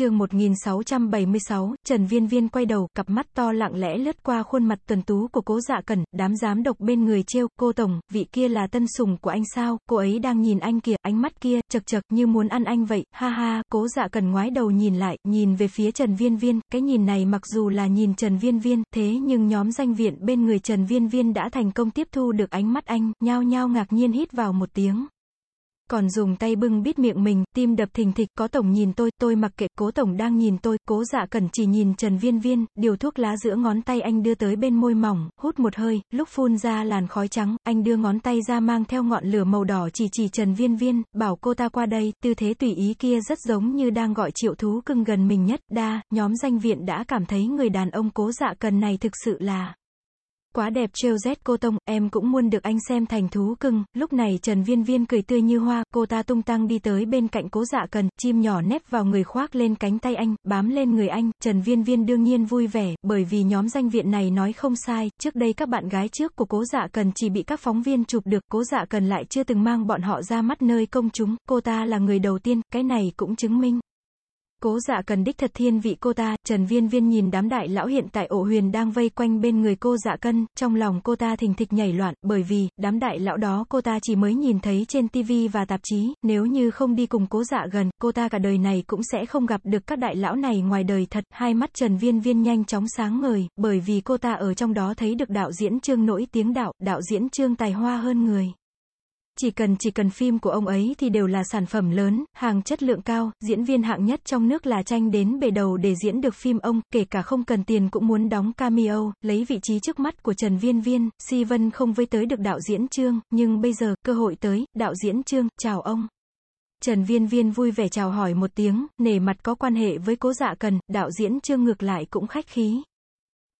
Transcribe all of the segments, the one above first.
chương 1676, Trần Viên Viên quay đầu, cặp mắt to lặng lẽ lướt qua khuôn mặt tuần tú của cố dạ cẩn, đám giám độc bên người trêu, cô tổng, vị kia là tân sùng của anh sao, cô ấy đang nhìn anh kìa, ánh mắt kia, chật chật, như muốn ăn anh vậy, ha ha, cố dạ cẩn ngoái đầu nhìn lại, nhìn về phía Trần Viên Viên, cái nhìn này mặc dù là nhìn Trần Viên Viên, thế nhưng nhóm danh viện bên người Trần Viên Viên đã thành công tiếp thu được ánh mắt anh, nhao nhao ngạc nhiên hít vào một tiếng còn dùng tay bưng bít miệng mình, tim đập thình thịch, có tổng nhìn tôi, tôi mặc kệ, cố tổng đang nhìn tôi, cố dạ cẩn chỉ nhìn Trần Viên Viên, điều thuốc lá giữa ngón tay anh đưa tới bên môi mỏng, hút một hơi, lúc phun ra làn khói trắng, anh đưa ngón tay ra mang theo ngọn lửa màu đỏ chỉ chỉ Trần Viên Viên, bảo cô ta qua đây, tư thế tùy ý kia rất giống như đang gọi triệu thú cưng gần mình nhất, đa, nhóm danh viện đã cảm thấy người đàn ông cố dạ cần này thực sự là Quá đẹp trêu rét cô Tông, em cũng muốn được anh xem thành thú cưng, lúc này Trần Viên Viên cười tươi như hoa, cô ta tung tăng đi tới bên cạnh cố dạ cần, chim nhỏ nép vào người khoác lên cánh tay anh, bám lên người anh, Trần Viên Viên đương nhiên vui vẻ, bởi vì nhóm danh viện này nói không sai, trước đây các bạn gái trước của cố dạ cần chỉ bị các phóng viên chụp được, cố dạ cần lại chưa từng mang bọn họ ra mắt nơi công chúng, cô ta là người đầu tiên, cái này cũng chứng minh. Cố dạ cần đích thật thiên vị cô ta, Trần Viên Viên nhìn đám đại lão hiện tại ổ huyền đang vây quanh bên người cô dạ cân, trong lòng cô ta thình thịch nhảy loạn, bởi vì, đám đại lão đó cô ta chỉ mới nhìn thấy trên TV và tạp chí, nếu như không đi cùng cố dạ gần, cô ta cả đời này cũng sẽ không gặp được các đại lão này ngoài đời thật, hai mắt Trần Viên Viên nhanh chóng sáng ngời, bởi vì cô ta ở trong đó thấy được đạo diễn trương nổi tiếng đạo, đạo diễn trương tài hoa hơn người. Chỉ cần chỉ cần phim của ông ấy thì đều là sản phẩm lớn, hàng chất lượng cao, diễn viên hạng nhất trong nước là tranh đến bề đầu để diễn được phim ông, kể cả không cần tiền cũng muốn đóng cameo, lấy vị trí trước mắt của Trần Viên Viên, Si Vân không với tới được đạo diễn Trương, nhưng bây giờ, cơ hội tới, đạo diễn Trương, chào ông. Trần Viên Viên vui vẻ chào hỏi một tiếng, nể mặt có quan hệ với cố dạ cần, đạo diễn Trương ngược lại cũng khách khí.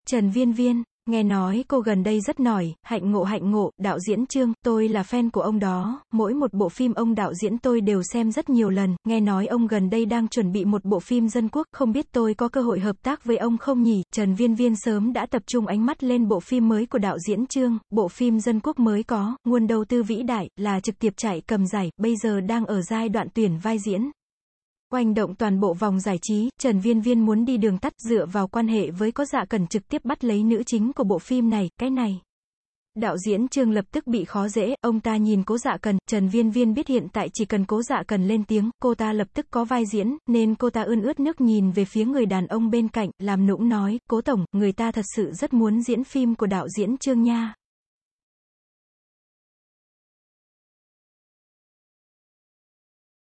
Trần Viên Viên, Nghe nói cô gần đây rất nổi, hạnh ngộ hạnh ngộ, đạo diễn Trương, tôi là fan của ông đó, mỗi một bộ phim ông đạo diễn tôi đều xem rất nhiều lần, nghe nói ông gần đây đang chuẩn bị một bộ phim dân quốc, không biết tôi có cơ hội hợp tác với ông không nhỉ, Trần Viên Viên sớm đã tập trung ánh mắt lên bộ phim mới của đạo diễn Trương, bộ phim dân quốc mới có, nguồn đầu tư vĩ đại, là trực tiếp chạy cầm giải, bây giờ đang ở giai đoạn tuyển vai diễn. Oanh động toàn bộ vòng giải trí, Trần Viên Viên muốn đi đường tắt dựa vào quan hệ với có dạ cần trực tiếp bắt lấy nữ chính của bộ phim này, cái này. Đạo diễn Trương lập tức bị khó dễ, ông ta nhìn cố dạ cần, Trần Viên Viên biết hiện tại chỉ cần cố dạ cần lên tiếng, cô ta lập tức có vai diễn, nên cô ta ươn ướt nước nhìn về phía người đàn ông bên cạnh, làm nũng nói, cố tổng, người ta thật sự rất muốn diễn phim của đạo diễn Trương nha,